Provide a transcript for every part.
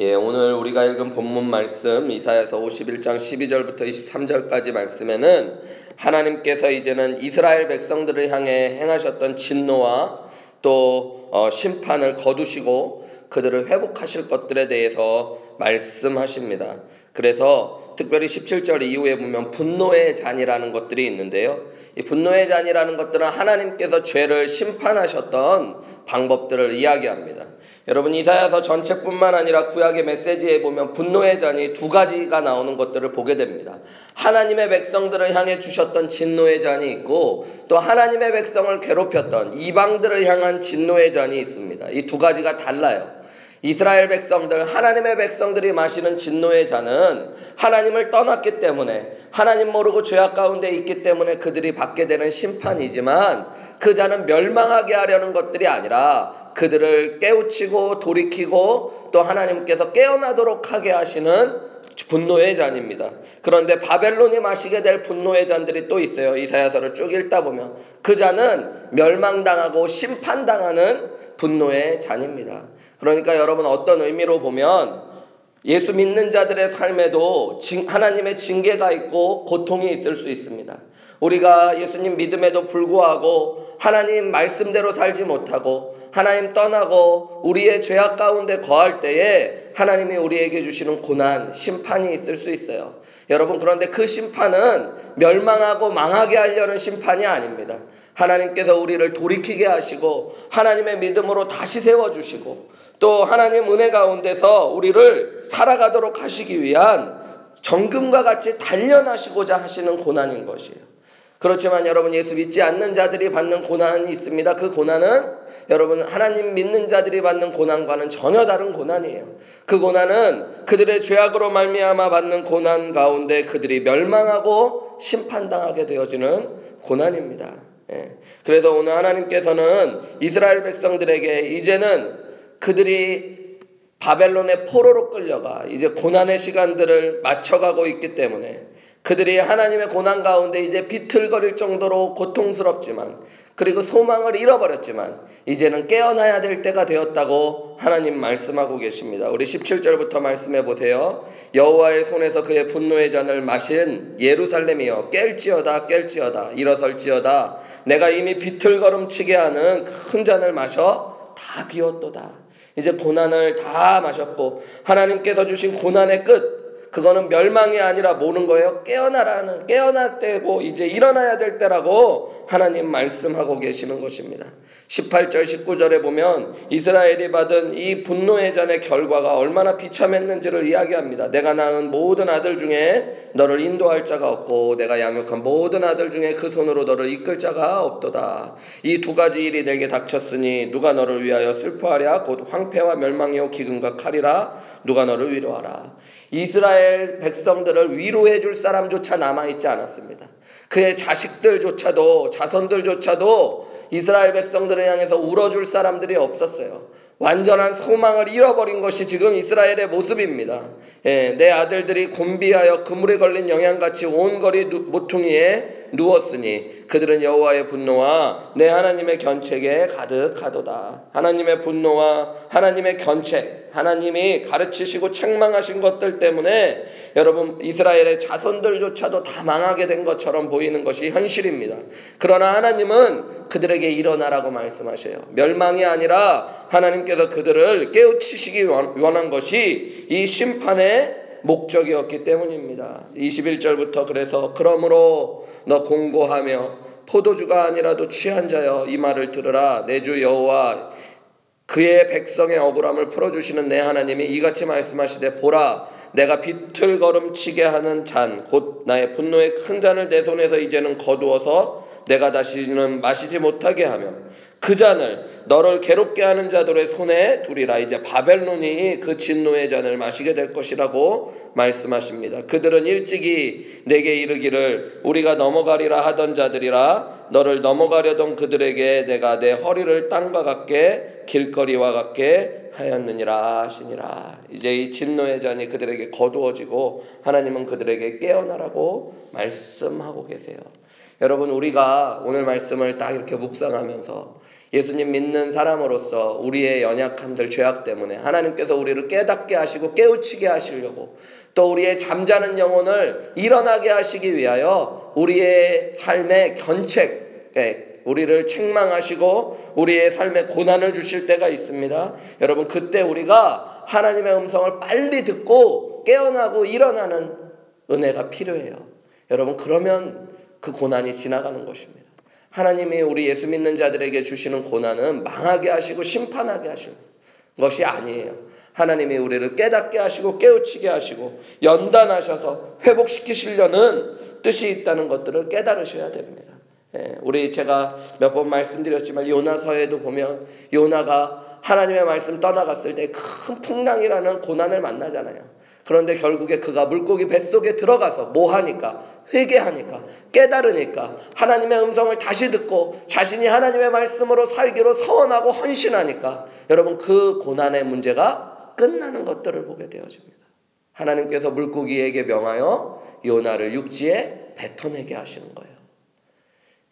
예, 오늘 우리가 읽은 본문 말씀 이사야서 51장 12절부터 23절까지 말씀에는 하나님께서 이제는 이스라엘 백성들을 향해 행하셨던 진노와 또 어, 심판을 거두시고 그들을 회복하실 것들에 대해서 말씀하십니다. 그래서 특별히 17절 이후에 보면 분노의 잔이라는 것들이 있는데요. 이 분노의 잔이라는 것들은 하나님께서 죄를 심판하셨던 방법들을 이야기합니다. 여러분 이사야서 전체뿐만 아니라 구약의 메시지에 보면 분노의 잔이 두 가지가 나오는 것들을 보게 됩니다. 하나님의 백성들을 향해 주셨던 진노의 잔이 있고 또 하나님의 백성을 괴롭혔던 이방들을 향한 진노의 잔이 있습니다. 이 두 가지가 달라요. 이스라엘 백성들, 하나님의 백성들이 마시는 진노의 잔은 하나님을 떠났기 때문에 하나님 모르고 죄악 가운데 있기 때문에 그들이 받게 되는 심판이지만 그 잔은 멸망하게 하려는 것들이 아니라 그들을 깨우치고 돌이키고 또 하나님께서 깨어나도록 하게 하시는 분노의 잔입니다. 그런데 바벨론이 마시게 될 분노의 잔들이 또 있어요. 이사야서를 쭉 읽다 보면 그 잔은 멸망당하고 심판당하는 분노의 잔입니다. 그러니까 여러분 어떤 의미로 보면 예수 믿는 자들의 삶에도 하나님의 징계가 있고 고통이 있을 수 있습니다. 우리가 예수님 믿음에도 불구하고 하나님 말씀대로 살지 못하고 하나님 떠나고 우리의 죄악 가운데 거할 때에 하나님이 우리에게 주시는 고난, 심판이 있을 수 있어요. 여러분, 그런데 그 심판은 멸망하고 망하게 하려는 심판이 아닙니다. 하나님께서 우리를 돌이키게 하시고 하나님의 믿음으로 다시 세워주시고 또 하나님 은혜 가운데서 우리를 살아가도록 하시기 위한 정금과 같이 단련하시고자 하시는 고난인 것이에요. 그렇지만 여러분 예수 믿지 않는 자들이 받는 고난이 있습니다. 그 고난은 여러분 하나님 믿는 자들이 받는 고난과는 전혀 다른 고난이에요. 그 고난은 그들의 죄악으로 말미암아 받는 고난 가운데 그들이 멸망하고 심판당하게 되어지는 고난입니다. 예. 그래서 오늘 하나님께서는 이스라엘 백성들에게 이제는 그들이 바벨론의 포로로 끌려가 이제 고난의 시간들을 맞춰가고 있기 때문에 그들이 하나님의 고난 가운데 이제 비틀거릴 정도로 고통스럽지만 그리고 소망을 잃어버렸지만 이제는 깨어나야 될 때가 되었다고 하나님 말씀하고 계십니다. 우리 17절부터 말씀해 보세요. 여호와의 손에서 그의 분노의 잔을 마신 예루살렘이여 깰지어다 깰지어다 일어설지어다 내가 이미 비틀걸음치게 하는 큰 잔을 마셔 다 비웠도다. 이제 고난을 다 마셨고 하나님께서 주신 고난의 끝 그거는 멸망이 아니라 모는 거예요. 깨어나라는 깨어날 때고 이제 일어나야 될 때라고 하나님 말씀하고 계시는 것입니다. 18절 19절에 보면 이스라엘이 받은 이 분노의 잔의 결과가 얼마나 비참했는지를 이야기합니다. 내가 낳은 모든 아들 중에 너를 인도할 자가 없고 내가 양육한 모든 아들 중에 그 손으로 너를 이끌 자가 없도다. 이 두 가지 일이 내게 닥쳤으니 누가 너를 위하여 슬퍼하랴 곧 황폐와 멸망이요 기근과 칼이라 누가 너를 위로하라. 이스라엘 백성들을 위로해 줄 사람조차 남아 있지 않았습니다. 그의 자식들조차도, 자손들조차도 이스라엘 백성들을 향해서 울어줄 사람들이 없었어요. 완전한 소망을 잃어버린 것이 지금 이스라엘의 모습입니다. 예, 내 아들들이 곤비하여 그물에 걸린 영양같이 온 거리 모퉁이에 누웠으니 그들은 여호와의 분노와 내 하나님의 견책에 가득하도다. 하나님의 분노와 하나님의 견책, 하나님이 가르치시고 책망하신 것들 때문에 여러분 이스라엘의 자손들조차도 다 망하게 된 것처럼 보이는 것이 현실입니다. 그러나 하나님은 그들에게 일어나라고 말씀하셔요. 멸망이 아니라 하나님께서 그들을 깨우치시기 원한 것이 이 심판의 목적이었기 때문입니다. 21절부터 그래서 그러므로 너 공고하며 포도주가 아니라도 취한 자여 이 말을 들으라 내 주 여호와 그의 백성의 억울함을 풀어주시는 내 하나님이 이같이 말씀하시되 보라 내가 비틀걸음치게 하는 잔 곧 나의 분노의 큰 잔을 내 손에서 이제는 거두어서 내가 다시는 마시지 못하게 하며 그 잔을 너를 괴롭게 하는 자들의 손에 두리라. 이제 바벨론이 그 진노의 잔을 마시게 될 것이라고 말씀하십니다. 그들은 일찍이 내게 이르기를 우리가 넘어가리라 하던 자들이라 너를 넘어가려던 그들에게 내가 내 허리를 땅과 같게 길거리와 같게 하였느니라 하시니라. 이제 이 진노의 잔이 그들에게 거두어지고 하나님은 그들에게 깨어나라고 말씀하고 계세요. 여러분 우리가 오늘 말씀을 딱 이렇게 묵상하면서 예수님 믿는 사람으로서 우리의 연약함들, 죄악 때문에 하나님께서 우리를 깨닫게 하시고 깨우치게 하시려고 또 우리의 잠자는 영혼을 일어나게 하시기 위하여 우리의 삶의 견책, 우리를 책망하시고 우리의 삶에 고난을 주실 때가 있습니다. 여러분, 그때 우리가 하나님의 음성을 빨리 듣고 깨어나고 일어나는 은혜가 필요해요. 여러분, 그러면 그 고난이 지나가는 것입니다. 하나님이 우리 예수 믿는 자들에게 주시는 고난은 망하게 하시고 심판하게 하시는 것이 아니에요. 하나님이 우리를 깨닫게 하시고 깨우치게 하시고 연단하셔서 회복시키시려는 뜻이 있다는 것들을 깨달으셔야 됩니다. 예, 우리 제가 몇 번 말씀드렸지만 요나서에도 보면 요나가 하나님의 말씀 떠나갔을 때 큰 풍랑이라는 고난을 만나잖아요. 그런데 결국에 그가 물고기 뱃속에 들어가서 뭐 하니까 회개하니까 깨달으니까 하나님의 음성을 다시 듣고 자신이 하나님의 말씀으로 살기로 서원하고 헌신하니까 여러분 그 고난의 문제가 끝나는 것들을 보게 되어집니다. 하나님께서 물고기에게 명하여 요나를 육지에 뱉어내게 하시는 거예요.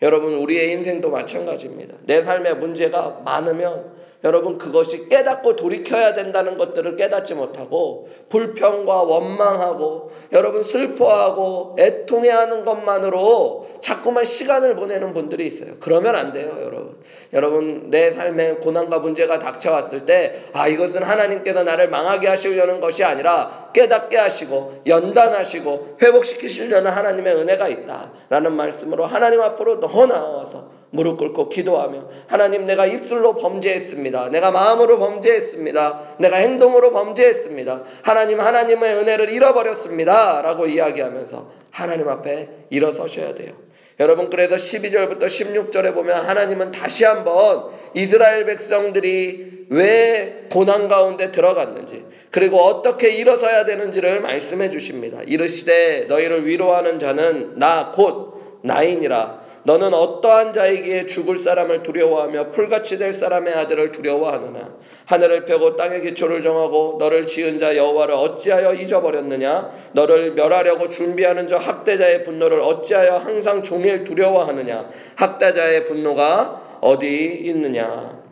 여러분 우리의 인생도 마찬가지입니다. 내 삶의 문제가 많으면 여러분 그것이 깨닫고 돌이켜야 된다는 것들을 깨닫지 못하고 불평과 원망하고 여러분 슬퍼하고 애통해하는 것만으로 자꾸만 시간을 보내는 분들이 있어요. 그러면 안 돼요, 여러분. 여러분 내 삶에 고난과 문제가 닥쳐왔을 때 아 이것은 하나님께서 나를 망하게 하시려는 것이 아니라 깨닫게 하시고 연단하시고 회복시키시려는 하나님의 은혜가 있다라는 말씀으로 하나님 앞으로 더 나아와서 무릎 꿇고 기도하며 하나님 내가 입술로 범죄했습니다. 내가 마음으로 범죄했습니다. 내가 행동으로 범죄했습니다. 하나님 하나님의 은혜를 잃어버렸습니다. 라고 이야기하면서 하나님 앞에 일어서셔야 돼요. 여러분 그래서 12절부터 16절에 보면 하나님은 다시 한번 이스라엘 백성들이 왜 고난 가운데 들어갔는지 그리고 어떻게 일어서야 되는지를 말씀해 주십니다. 이르시되 너희를 위로하는 자는 나 곧 나이니라 너는 어떠한 자에게 죽을 사람을 두려워하며 풀같이 될 사람의 아들을 두려워하느냐 하늘을 펴고 땅의 기초를 정하고 너를 지은 자 여호와를 어찌하여 잊어버렸느냐 너를 멸하려고 준비하는 저 학대자의 분노를 어찌하여 항상 종일 두려워하느냐 학대자의 분노가 어디 있느냐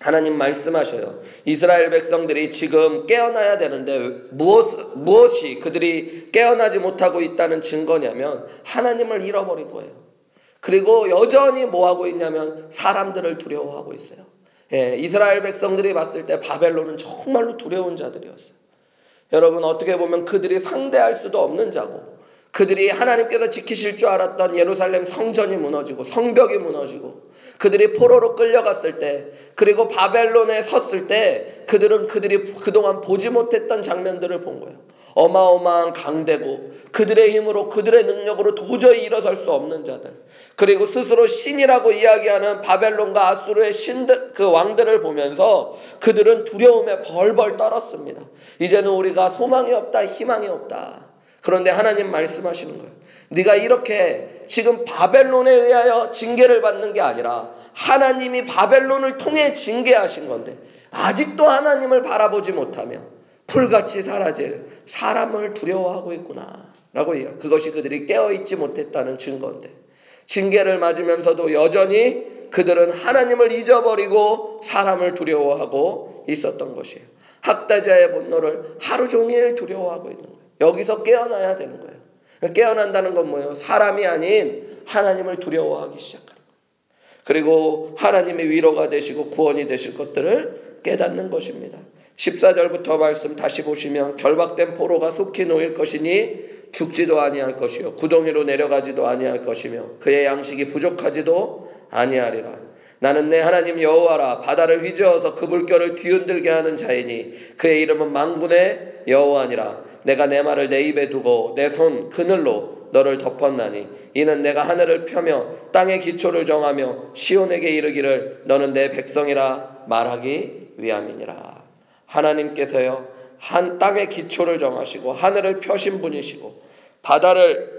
하나님 말씀하셔요. 이스라엘 백성들이 지금 깨어나야 되는데 무엇, 무엇이 그들이 깨어나지 못하고 있다는 증거냐면 하나님을 잃어버린 거예요. 그리고 여전히 뭐 하고 있냐면 사람들을 두려워하고 있어요. 예, 이스라엘 백성들이 봤을 때 바벨론은 정말로 두려운 자들이었어요. 여러분 어떻게 보면 그들이 상대할 수도 없는 자고 그들이 하나님께서 지키실 줄 알았던 예루살렘 성전이 무너지고 성벽이 무너지고 그들이 포로로 끌려갔을 때 그리고 바벨론에 섰을 때 그들은 그들이 그동안 보지 못했던 장면들을 본 거예요. 어마어마한 강대고 그들의 힘으로 그들의 능력으로 도저히 일어설 수 없는 자들 그리고 스스로 신이라고 이야기하는 바벨론과 아수르의 신들 그 왕들을 보면서 그들은 두려움에 벌벌 떨었습니다. 이제는 우리가 소망이 없다 희망이 없다. 그런데 하나님 말씀하시는 거예요. 네가 이렇게 지금 바벨론에 의하여 징계를 받는 게 아니라 하나님이 바벨론을 통해 징계하신 건데 아직도 하나님을 바라보지 못하며 풀같이 사라질 사람을 두려워하고 있구나. 라고 해요. 그것이 그들이 깨어있지 못했다는 증거인데. 징계를 맞으면서도 여전히 그들은 하나님을 잊어버리고 사람을 두려워하고 있었던 것이에요. 학다자의 분노를 하루 종일 두려워하고 있는 거예요. 여기서 깨어나야 되는 거예요. 깨어난다는 건 뭐예요? 사람이 아닌 하나님을 두려워하기 시작하는 거예요. 그리고 하나님의 위로가 되시고 구원이 되실 것들을 깨닫는 것입니다. 14절부터 말씀 다시 보시면 결박된 포로가 속히 놓일 것이니 죽지도 아니할 것이요 구덩이로 내려가지도 아니할 것이며 그의 양식이 부족하지도 아니하리라. 나는 내 하나님 여호와라 바다를 휘저어서 그 물결을 뒤흔들게 하는 자이니 그의 이름은 망군의 여호와니라. 내가 내 말을 내 입에 두고 내 손 그늘로 너를 덮었나니 이는 내가 하늘을 펴며 땅의 기초를 정하며 시온에게 이르기를 너는 내 백성이라 말하기 위함이니라. 하나님께서요, 한 땅의 기초를 정하시고 하늘을 펴신 분이시고 바다를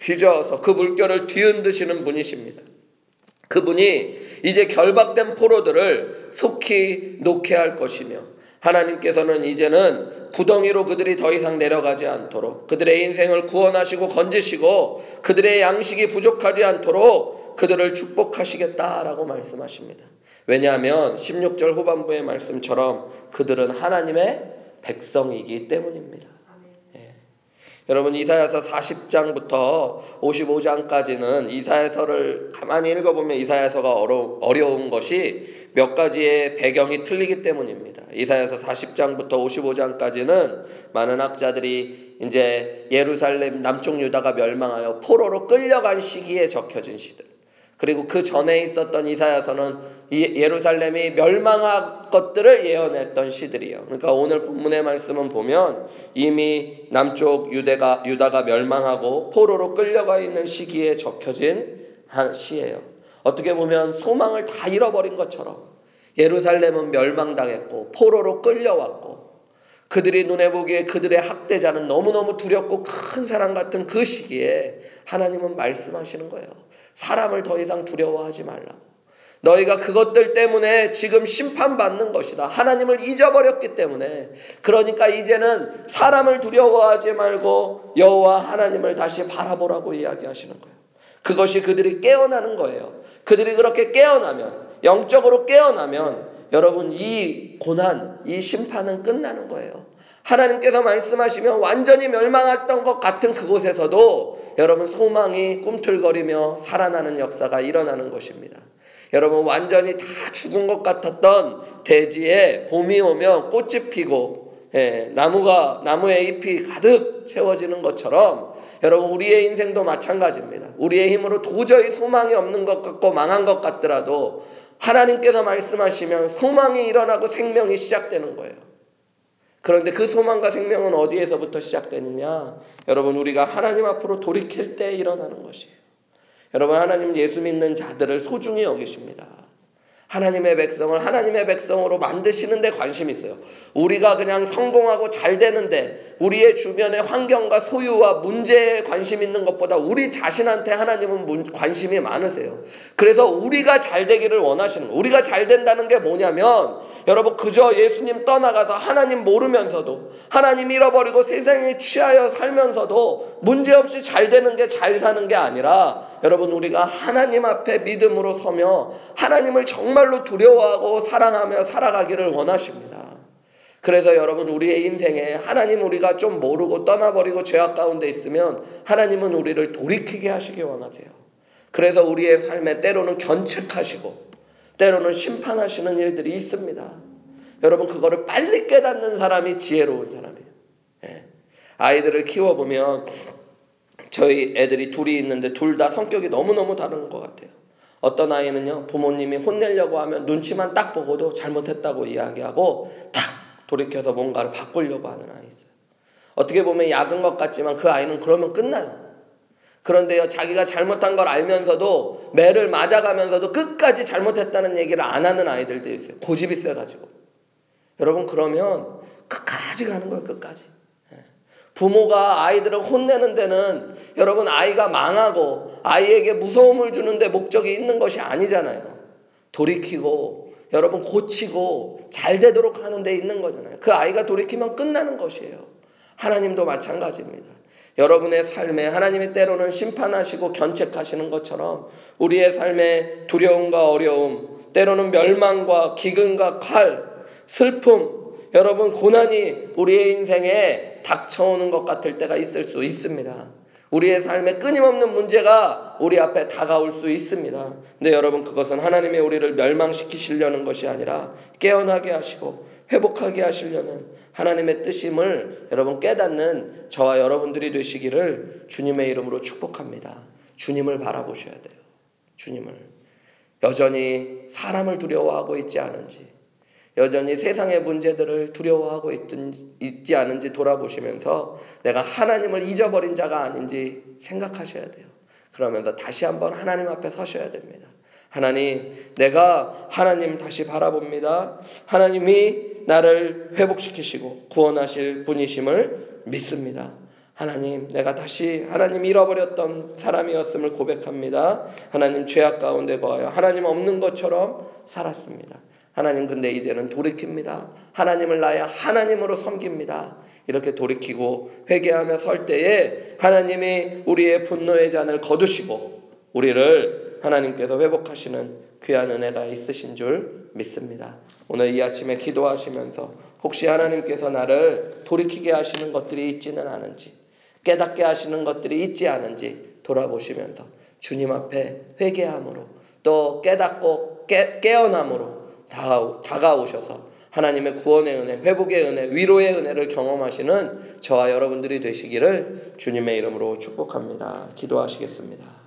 휘저어서 그 물결을 뒤흔드시는 분이십니다. 그분이 이제 결박된 포로들을 속히 놓게 할 것이며 하나님께서는 이제는 구덩이로 그들이 더 이상 내려가지 않도록 그들의 인생을 구원하시고 건지시고 그들의 양식이 부족하지 않도록 그들을 축복하시겠다라고 말씀하십니다. 왜냐하면 16절 후반부의 말씀처럼 그들은 하나님의 백성이기 때문입니다. 예. 여러분 이사야서 40장부터 55장까지는 이사야서를 가만히 읽어보면 이사야서가 어려, 어려운 것이 몇 가지의 배경이 틀리기 때문입니다. 이사야서 40장부터 55장까지는 많은 학자들이 이제 예루살렘 남쪽 유다가 멸망하여 포로로 끌려간 시기에 적혀진 시들. 그리고 그 전에 있었던 이사야서는 예루살렘이 멸망할 것들을 예언했던 시들이에요. 그러니까 오늘 본문의 말씀은 보면 이미 남쪽 유대가 유다가 멸망하고 포로로 끌려가 있는 시기에 적혀진 한 시예요. 어떻게 보면 소망을 다 잃어버린 것처럼 예루살렘은 멸망당했고 포로로 끌려왔고 그들이 눈에 보기에 그들의 학대자는 너무너무 두렵고 큰 사람 같은 그 시기에 하나님은 말씀하시는 거예요. 사람을 더 이상 두려워하지 말라고. 너희가 그것들 때문에 지금 심판받는 것이다. 하나님을 잊어버렸기 때문에. 그러니까 이제는 사람을 두려워하지 말고 여호와 하나님을 다시 바라보라고 이야기하시는 거예요. 그것이 그들이 깨어나는 거예요. 그들이 그렇게 깨어나면 영적으로 깨어나면 여러분 이 고난, 이 심판은 끝나는 거예요. 하나님께서 말씀하시면 완전히 멸망했던 것 같은 그곳에서도 여러분 소망이 꿈틀거리며 살아나는 역사가 일어나는 것입니다. 여러분 완전히 다 죽은 것 같았던 대지에 봄이 오면 꽃이 피고 예, 나무가 나무의 잎이 가득 채워지는 것처럼 여러분 우리의 인생도 마찬가지입니다. 우리의 힘으로 도저히 소망이 없는 것 같고 망한 것 같더라도 하나님께서 말씀하시면 소망이 일어나고 생명이 시작되는 거예요. 그런데 그 소망과 생명은 어디에서부터 시작되느냐? 여러분 우리가 하나님 앞으로 돌이킬 때 일어나는 것이에요. 여러분 하나님 예수 믿는 자들을 소중히 여기십니다. 하나님의 백성을 하나님의 백성으로 만드시는 데 관심이 있어요. 우리가 그냥 성공하고 잘 되는데 우리의 주변의 환경과 소유와 문제에 관심 있는 것보다 우리 자신한테 하나님은 관심이 많으세요. 그래서 우리가 잘 되기를 원하시는 거예요. 우리가 잘 된다는 게 뭐냐면 여러분 그저 예수님 떠나가서 하나님 모르면서도 하나님 잃어버리고 세상에 취하여 살면서도 문제없이 잘 되는 게 잘 사는 게 아니라 여러분 우리가 하나님 앞에 믿음으로 서며 하나님을 정말로 두려워하고 사랑하며 살아가기를 원하십니다. 그래서 여러분 우리의 인생에 하나님 우리가 좀 모르고 떠나버리고 죄악 가운데 있으면 하나님은 우리를 돌이키게 하시기 원하세요. 그래서 우리의 삶에 때로는 견책하시고 때로는 심판하시는 일들이 있습니다. 여러분 그거를 빨리 깨닫는 사람이 지혜로운 사람이에요. 예. 아이들을 키워보면 저희 애들이 둘이 있는데 둘 다 성격이 너무너무 다른 것 같아요. 어떤 아이는요 부모님이 혼내려고 하면 눈치만 딱 보고도 잘못했다고 이야기하고 탁 돌이켜서 뭔가를 바꾸려고 하는 아이 있어요. 어떻게 보면 약은 것 같지만 그 아이는 그러면 끝나요. 그런데요, 자기가 잘못한 걸 알면서도 매를 맞아가면서도 끝까지 잘못했다는 얘기를 안 하는 아이들도 있어요. 고집이 세가지고. 여러분, 그러면 끝까지 가는 거예요, 끝까지. 예. 부모가 아이들을 혼내는 데는 여러분 아이가 망하고 아이에게 무서움을 주는데 목적이 있는 것이 아니잖아요. 돌이키고 여러분 고치고 잘 되도록 하는 데 있는 거잖아요. 그 아이가 돌이키면 끝나는 것이에요. 하나님도 마찬가지입니다. 여러분의 삶에 하나님이 때로는 심판하시고 견책하시는 것처럼 우리의 삶에 두려움과 어려움, 때로는 멸망과 기근과 칼, 슬픔, 여러분 고난이 우리의 인생에 닥쳐오는 것 같을 때가 있을 수 있습니다. 우리의 삶에 끊임없는 문제가 우리 앞에 다가올 수 있습니다. 근데 여러분 그것은 하나님의 우리를 멸망시키시려는 것이 아니라 깨어나게 하시고 회복하게 하시려는 하나님의 뜻임을 여러분 깨닫는 저와 여러분들이 되시기를 주님의 이름으로 축복합니다. 주님을 바라보셔야 돼요. 주님을. 여전히 사람을 두려워하고 있지 않은지, 여전히 세상의 문제들을 두려워하고 있든, 있지 않은지 돌아보시면서 내가 하나님을 잊어버린 자가 아닌지 생각하셔야 돼요. 그러면서 다시 한번 하나님 앞에 서셔야 됩니다. 하나님, 내가 하나님 다시 바라봅니다. 하나님이 나를 회복시키시고 구원하실 분이심을 믿습니다. 하나님, 내가 다시 하나님 잃어버렸던 사람이었음을 고백합니다. 하나님 죄악 가운데 거하여 하나님 없는 것처럼 살았습니다. 하나님 근데 이제는 돌이킵니다. 하나님을 나의 하나님으로 섬깁니다. 이렇게 돌이키고 회개하며 설 때에 하나님이 우리의 분노의 잔을 거두시고 우리를 하나님께서 회복하시는 귀한 은혜가 있으신 줄 믿습니다. 오늘 이 아침에 기도하시면서 혹시 하나님께서 나를 돌이키게 하시는 것들이 있지는 않은지 깨닫게 하시는 것들이 있지 않은지 돌아보시면서 주님 앞에 회개함으로 또 깨닫고 깨, 깨어남으로 다가오셔서 하나님의 구원의 은혜, 회복의 은혜, 위로의 은혜를 경험하시는 저와 여러분들이 되시기를 주님의 이름으로 축복합니다. 기도하시겠습니다.